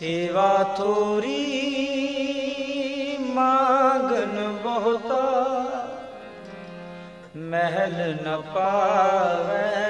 ਸੇਵਾ ਥੋਰੀ ਮਾਗਨ ਬਹੁਤਾ ਮਹਿਲ ਨ ਪਾਵੇ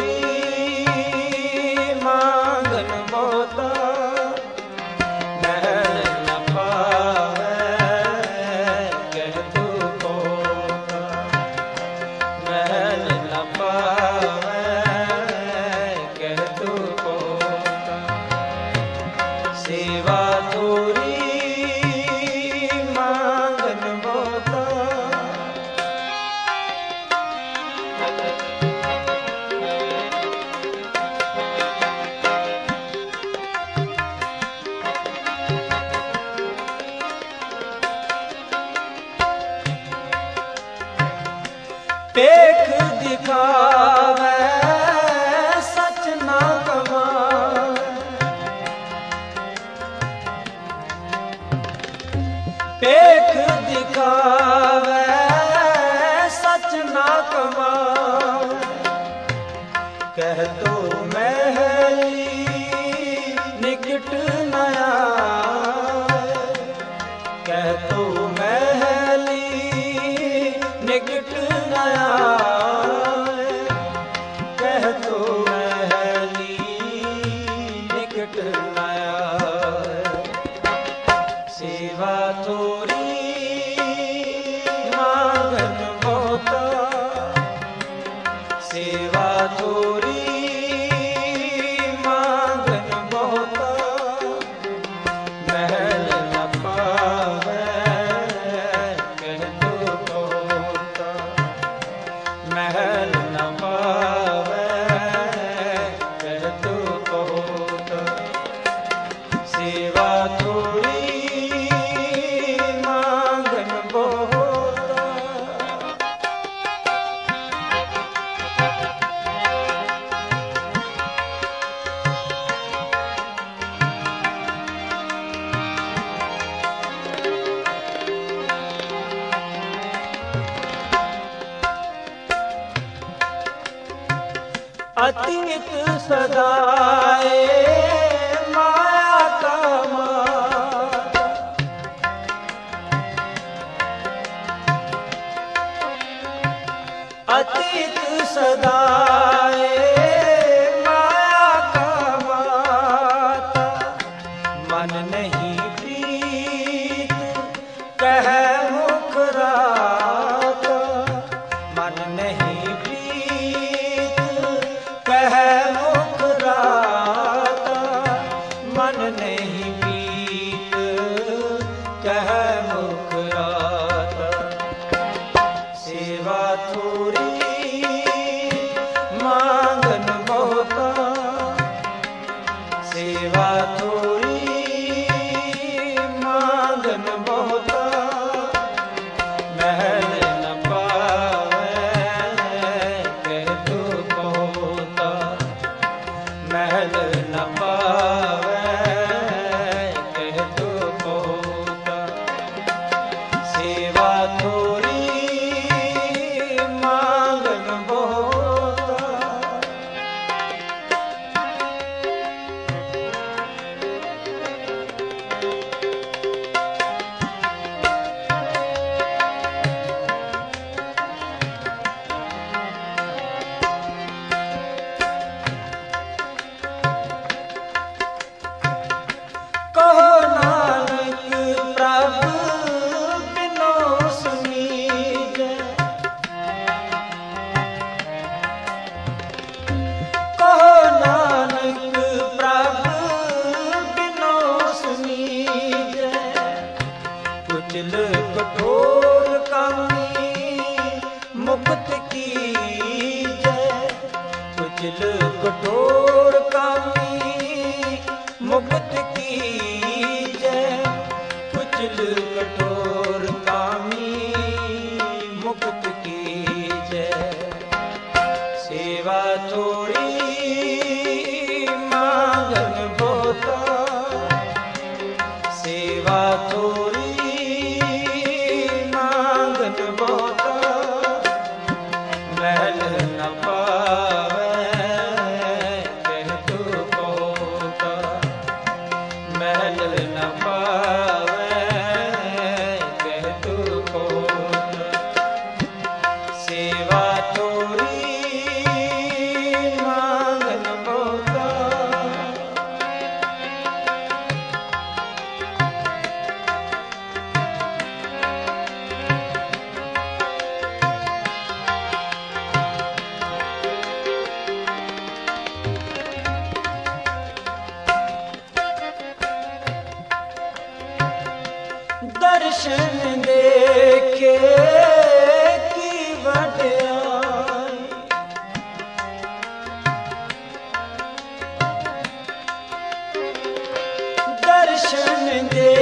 ਪੇਖ ਦਿਖਾਵੇ ਸੱਚ ਨਾ ਕਮਾਉ ਕਹਿ ਤੋ ਮਹਿਲੀ ਨਿਕਟ ਨਾ ਕਹਿ ਤੋ ਮਹਿਲੀ ਨਿਕਟ ਅਤੀਤ ਸਦਾਏ ਮਾਇਆ ਅਤੀਤ ਸਦਾਏ ਮਾਇਆ ਕਮਾਤਾ ਮਨ ਨਹੀਂ ਪ੍ਰੀਤ ਕਹਿ ਕਠੋਰ ਕਾਮੀ ਦਰਸ਼ਨ ਦੇ ਕੇ ਕੀ ਵਡਿਆਈ ਦਰਸ਼ਨ ਦੇ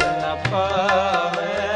न पावे